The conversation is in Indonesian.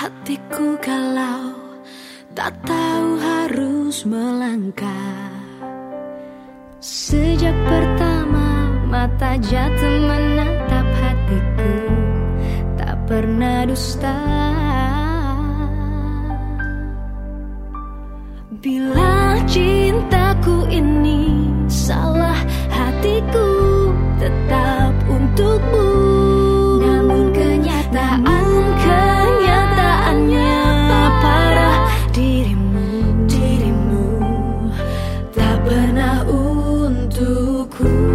Hatiku kalau Tak tahu harus melangkah. Sejak pertama mata jatuh menatap hatiku Tak pernah dusta. Bila cintaku ini pernah untukku.